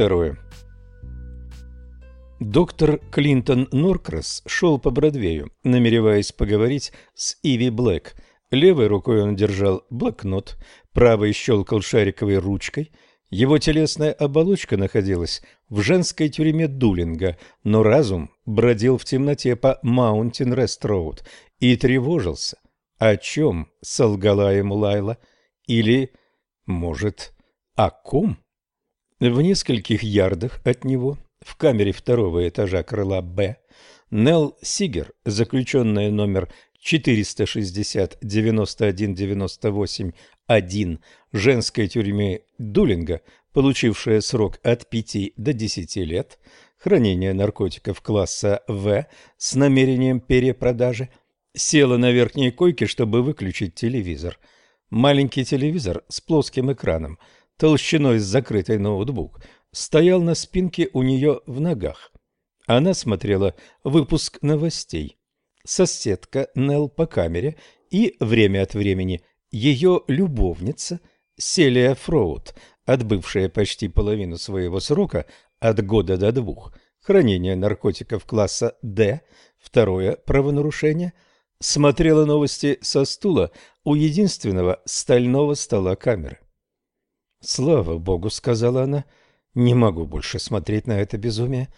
Второе. Доктор Клинтон Норкрас шел по Бродвею, намереваясь поговорить с Иви Блэк. Левой рукой он держал блокнот, правой щелкал шариковой ручкой. Его телесная оболочка находилась в женской тюрьме Дулинга, но разум бродил в темноте по Маунтин Рест Роуд и тревожился. О чем солгала ему Лайла? Или, может, о ком? В нескольких ярдах от него, в камере второго этажа крыла «Б», Нелл Сигер, заключенная номер 460-91-98-1 женской тюрьмы Дулинга, получившая срок от 5 до 10 лет, хранение наркотиков класса В с намерением перепродажи, села на верхней койке, чтобы выключить телевизор. Маленький телевизор с плоским экраном – толщиной с закрытый ноутбук, стоял на спинке у нее в ногах. Она смотрела выпуск новостей. Соседка Нелл по камере и, время от времени, ее любовница Селия Фроуд, отбывшая почти половину своего срока от года до двух, хранение наркотиков класса «Д», второе правонарушение, смотрела новости со стула у единственного стального стола камеры. «Слава богу», — сказала она, — «не могу больше смотреть на это безумие.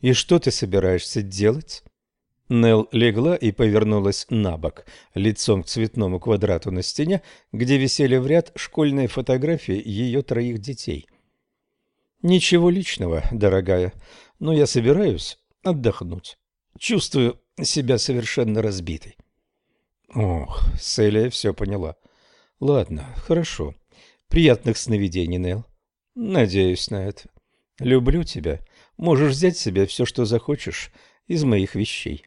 И что ты собираешься делать?» Нел легла и повернулась на бок, лицом к цветному квадрату на стене, где висели в ряд школьные фотографии ее троих детей. «Ничего личного, дорогая, но я собираюсь отдохнуть. Чувствую себя совершенно разбитой». Ох, Селия все поняла. «Ладно, хорошо. Приятных сновидений, Нел. Надеюсь на это. Люблю тебя. Можешь взять себе все, что захочешь из моих вещей.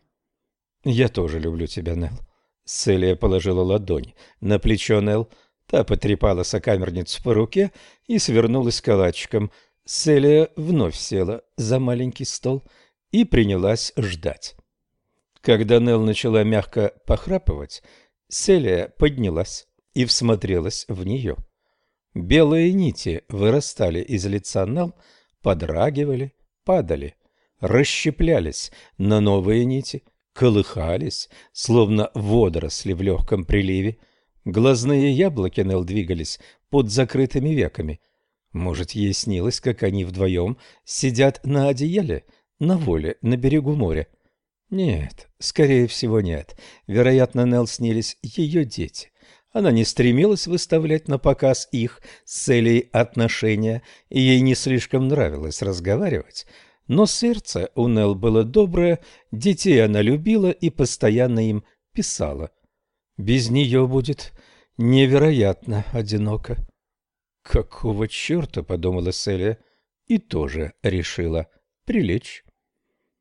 Я тоже люблю тебя, Нел. Селия положила ладонь на плечо Нел. Та потрепала сокамерницу по руке и свернулась калачиком. Селия вновь села за маленький стол и принялась ждать. Когда Нел начала мягко похрапывать, Селия поднялась и всмотрелась в нее. Белые нити вырастали из лица Нел, подрагивали, падали, расщеплялись на новые нити, колыхались, словно водоросли в легком приливе. Глазные яблоки Нел двигались под закрытыми веками. Может, ей снилось, как они вдвоем сидят на одеяле, на воле, на берегу моря. Нет, скорее всего, нет. Вероятно, Нел снились ее дети. Она не стремилась выставлять на показ их с целей отношения, и ей не слишком нравилось разговаривать. Но сердце у Нел было доброе, детей она любила и постоянно им писала. Без нее будет невероятно одиноко. «Какого черта?» — подумала Селия и тоже решила прилечь.